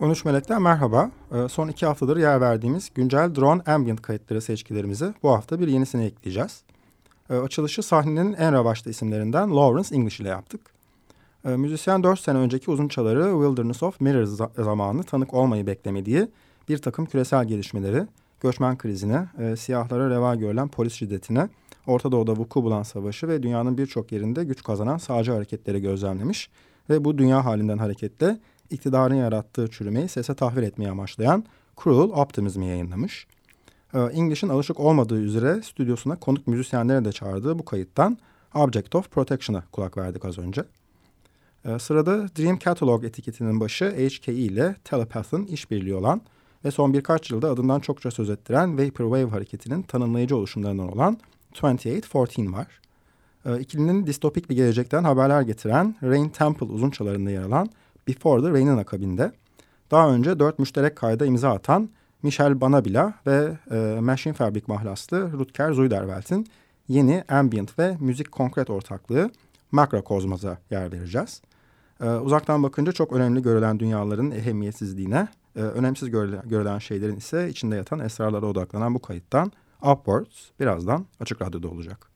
13 Melek'ten merhaba. Ee, son iki haftadır yer verdiğimiz güncel drone ambient kayıtları seçkilerimizi bu hafta bir yenisini ekleyeceğiz. Ee, açılışı sahnenin en revaçta isimlerinden Lawrence English ile yaptık. Ee, müzisyen 4 sene önceki uzunçaları Wilderness of Mirrors zamanı tanık olmayı beklemediği bir takım küresel gelişmeleri, göçmen krizine, e, siyahlara reva görülen polis şiddetine, Orta Doğu'da vuku bulan savaşı ve dünyanın birçok yerinde güç kazanan sağcı hareketleri gözlemlemiş ve bu dünya halinden hareketle iktidarın yarattığı çürümeyi sese tahvil etmeye amaçlayan Cruel Optimism'i yayınlamış. Ee, English'in alışık olmadığı üzere stüdyosuna konuk müzisyenlere de çağırdığı bu kayıttan Object of Protection'a kulak verdik az önce. Ee, sırada Dream Catalog etiketinin başı HKE ile Telepath'ın işbirliği olan ve son birkaç yılda adından çokça söz ettiren Vaporwave hareketinin tanımlayıcı oluşumlarından olan 2814 var. Ee, ikilinin distopik bir gelecekten haberler getiren Rain Temple uzunçalarında yer alan Before the Rain'in akabinde daha önce dört müşterek kayda imza atan Michel Banabila ve e, Machine Fabric mahlaslı Rutger Zuiderwelt'in yeni ambient ve müzik konkret ortaklığı Makrokozmaz'a yer vereceğiz. E, uzaktan bakınca çok önemli görülen dünyaların ehemmiyetsizliğine, e, önemsiz görülen şeylerin ise içinde yatan esrarlara odaklanan bu kayıttan Upwards birazdan Açık Radyo'da olacak.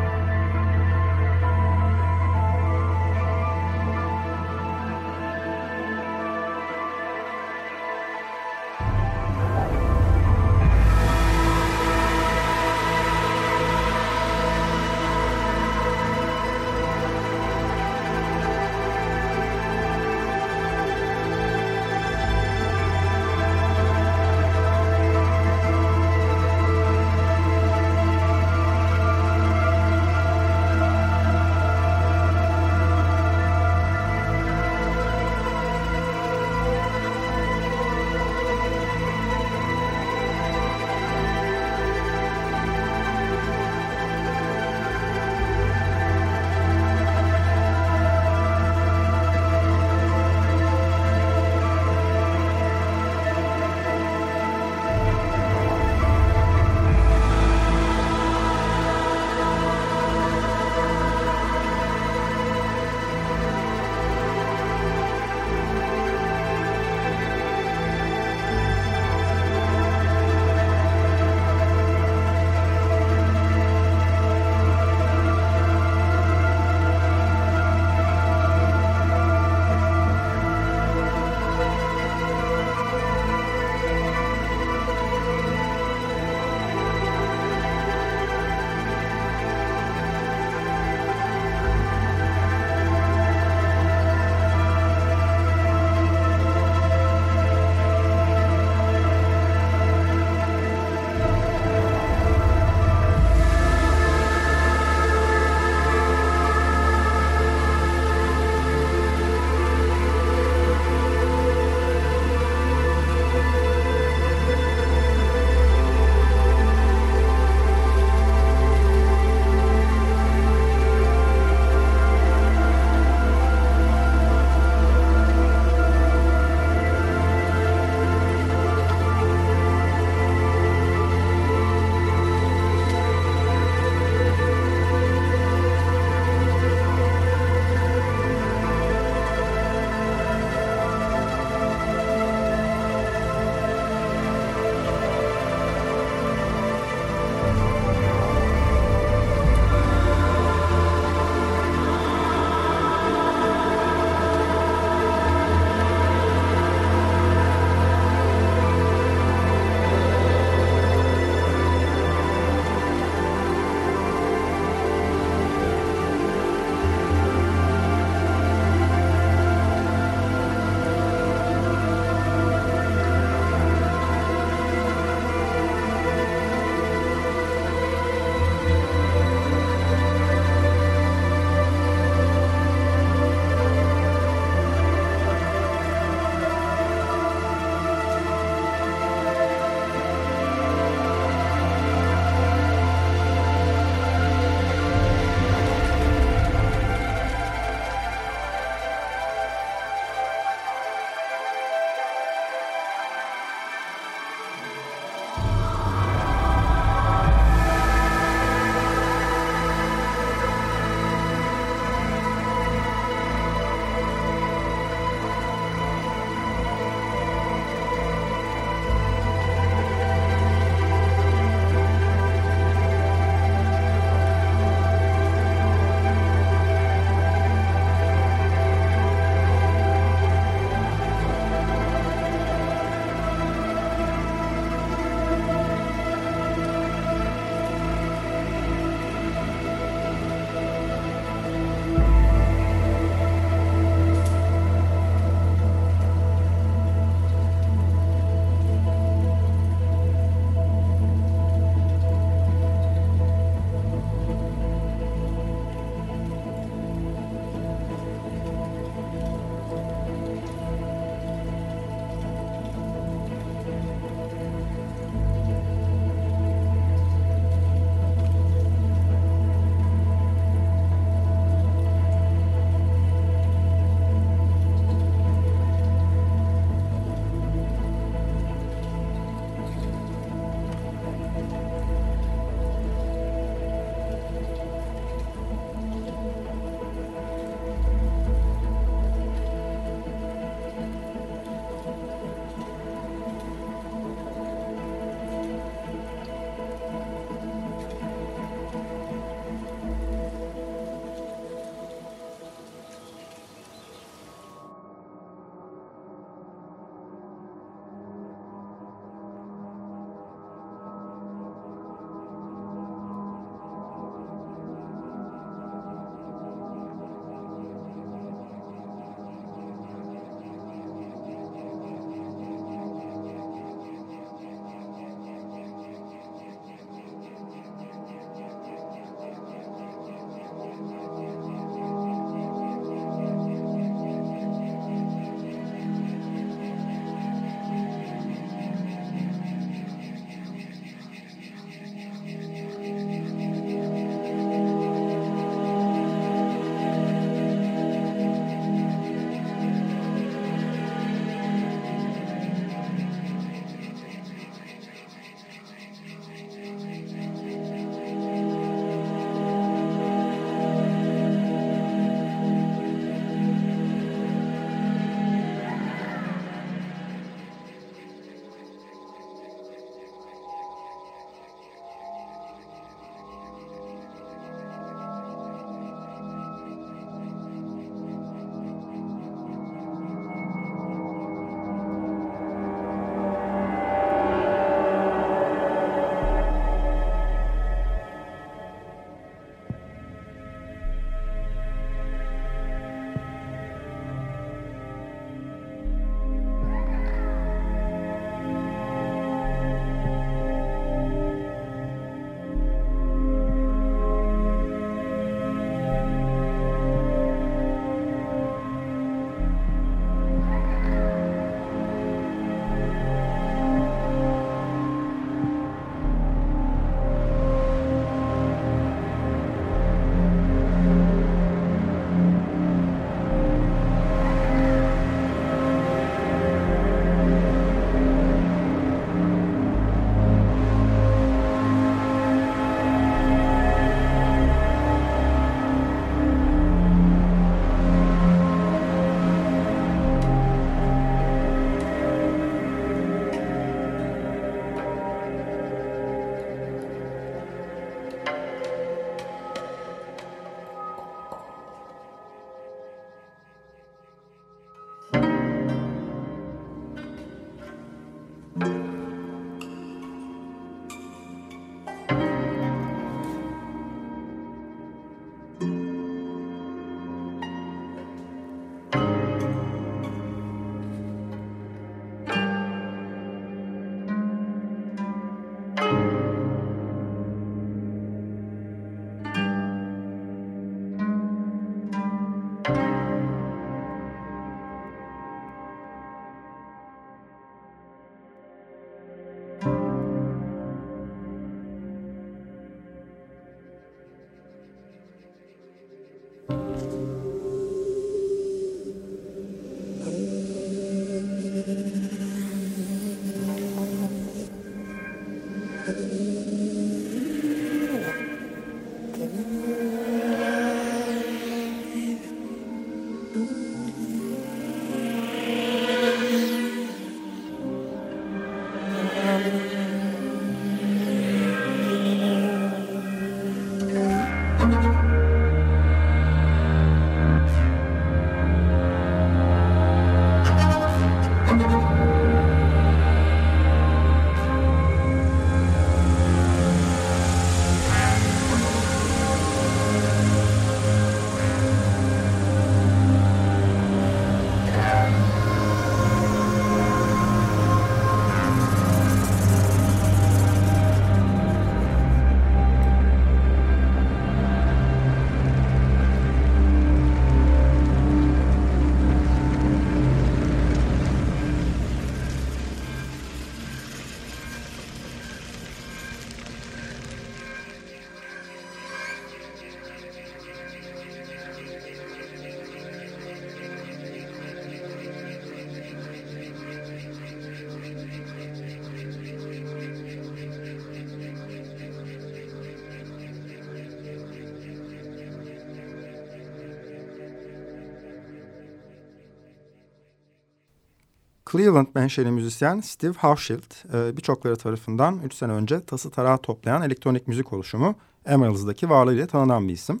Cleveland menşeli müzisyen Steve Hauschild e, birçokları tarafından 3 sene önce tası tarağı toplayan elektronik müzik oluşumu Emeralds'daki varlığıyla tanınan bir isim.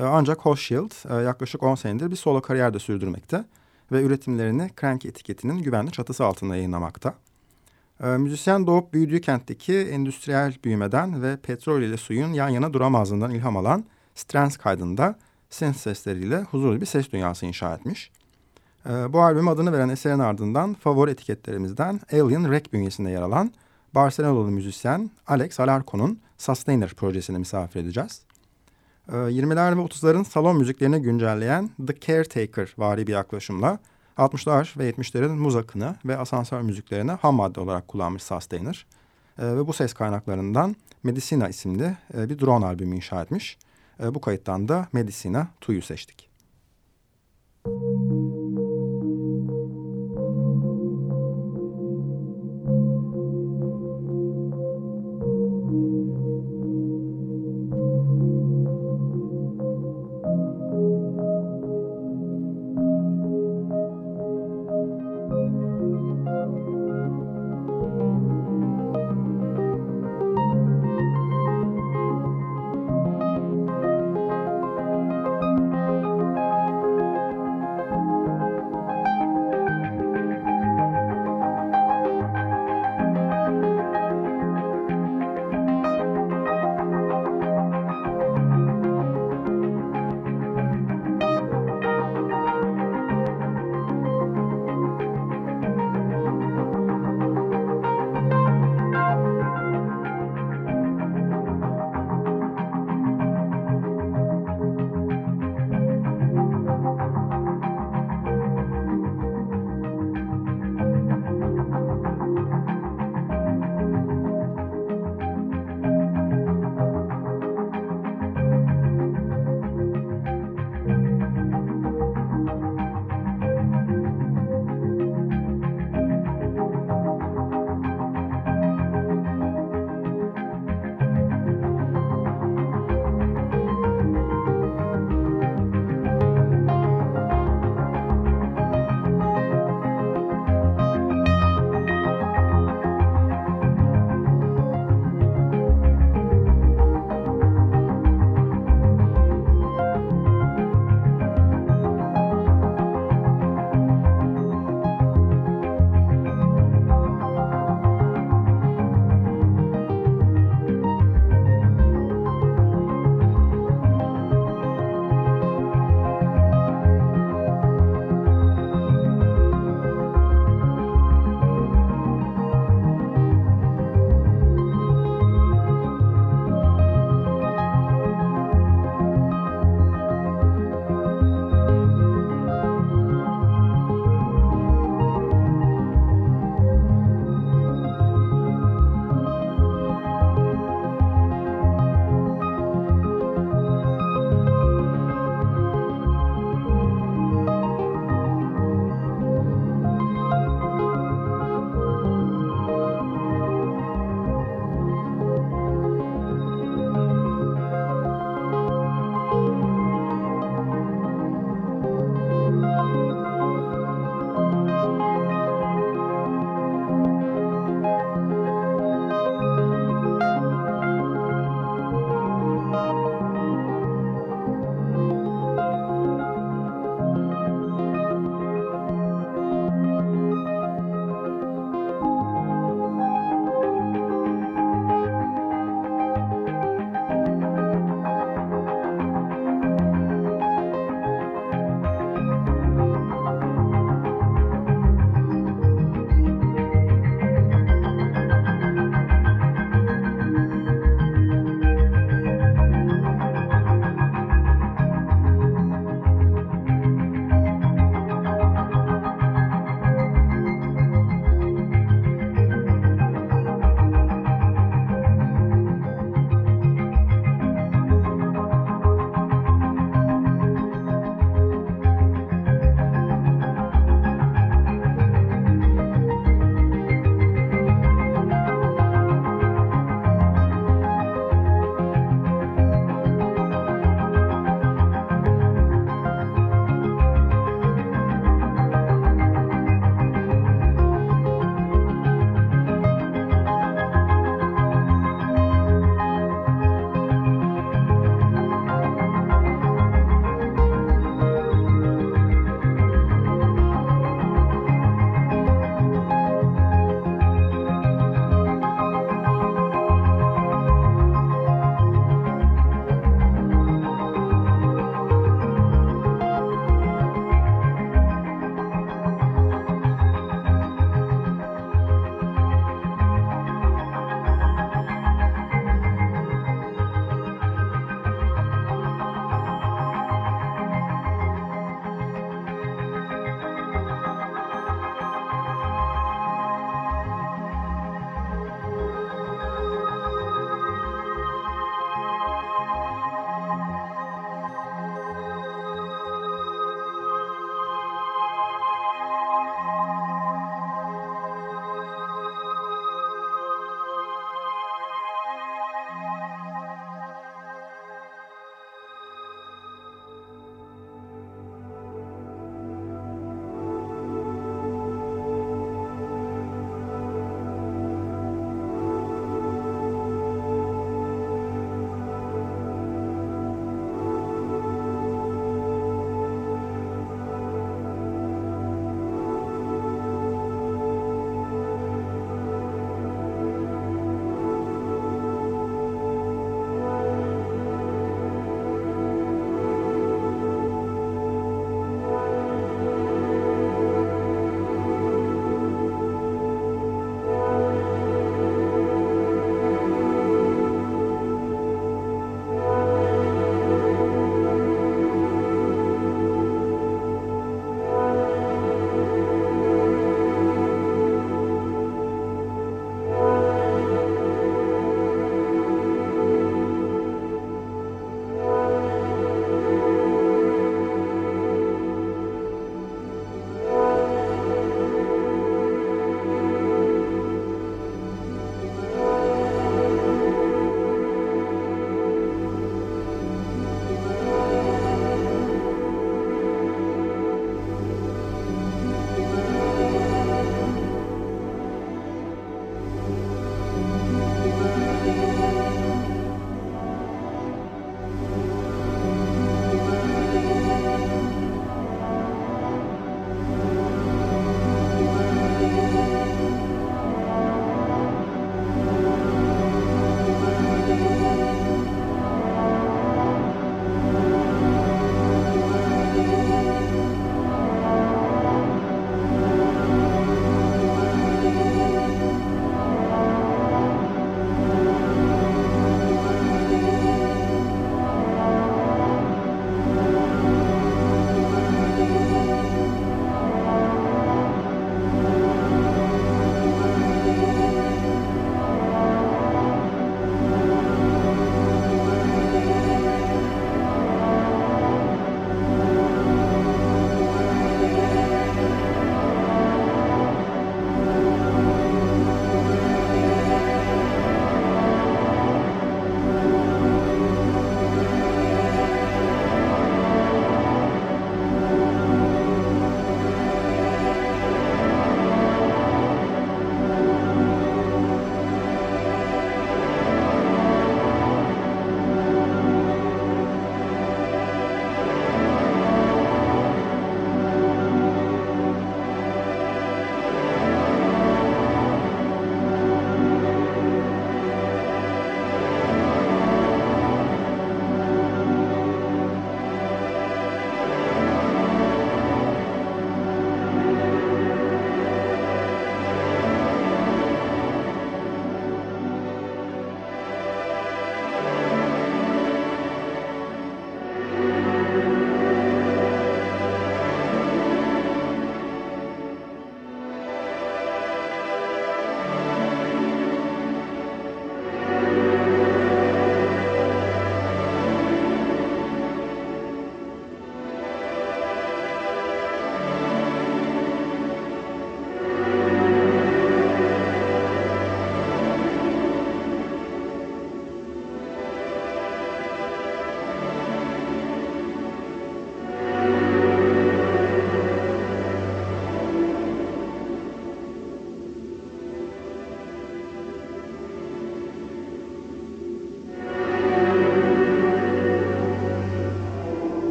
E, ancak Hauschild e, yaklaşık 10 senedir bir solo kariyer de sürdürmekte ve üretimlerini Crank etiketinin güvenli çatısı altında yayınlamakta. Müzisyen doğup büyüdüğü kentteki endüstriyel büyümeden ve petrol ile suyun yan yana duramazlığından ilham alan Strands kaydında synth sesleriyle huzurlu bir ses dünyası inşa etmiş. Ee, bu albüm adını veren eserin ardından favori etiketlerimizden Alien Rec bünyesinde yer alan Barcelonalı müzisyen Alex Alarco'nun Sustainer projesini misafir edeceğiz. Ee, 20'ler ve 30'ların salon müziklerini güncelleyen The Caretaker vari bir yaklaşımla 60'lar ve 70'lerin muz akını ve asansör müziklerine ham madde olarak kullanmış Sustainer. Ee, ve bu ses kaynaklarından Medicina isimli e, bir drone albümü inşa etmiş. Bu kayıttan da Medicina Tu'yu seçtik. Müzik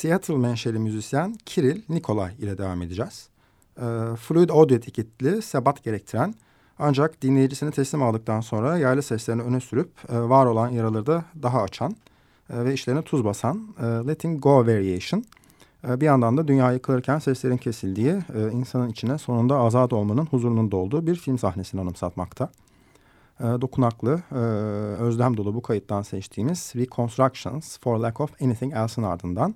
Seattle menşeli müzisyen Kirill Nikolay ile devam edeceğiz. E, fluid audio etiketli sebat gerektiren ancak dinleyicisini teslim aldıktan sonra yaylı seslerini öne sürüp e, var olan yaraları da daha açan e, ve işlerine tuz basan e, Letting Go Variation. E, bir yandan da dünya yıkılırken seslerin kesildiği, e, insanın içine sonunda azat olmanın huzurunun dolduğu bir film sahnesini anımsatmakta. E, dokunaklı, e, özlem dolu bu kayıttan seçtiğimiz Reconstructions for Lack of Anything Else'ın ardından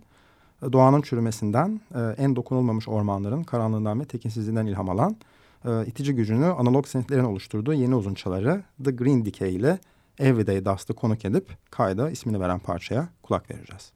doğanın çürümesinden, e, en dokunulmamış ormanların karanlığından ve tekinsizliğinden ilham alan e, itici gücünü analog synthlerin oluşturduğu yeni uzunçaları The Green Decay ile Everyday Dust'ı konuk edip kayda ismini veren parçaya kulak vereceğiz.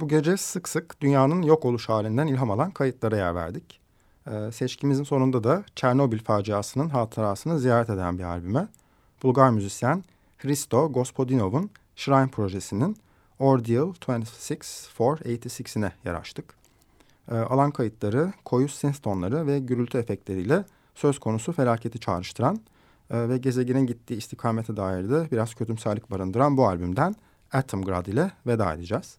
Bu gece sık sık dünyanın yok oluş halinden ilham alan kayıtlara yer verdik. Ee, seçkimizin sonunda da Çernobil faciasının hatırasını ziyaret eden bir albüme Bulgar müzisyen Hristo Gospodinov'un Shrine projesinin Ordeal 26486'ine yer açtık. Ee, alan kayıtları, koyu synth tonları ve gürültü efektleriyle söz konusu felaketi çağrıştıran ve gezegenin gittiği istikamete dair de biraz kötümserlik barındıran bu albümden Atomgrad ile veda edeceğiz.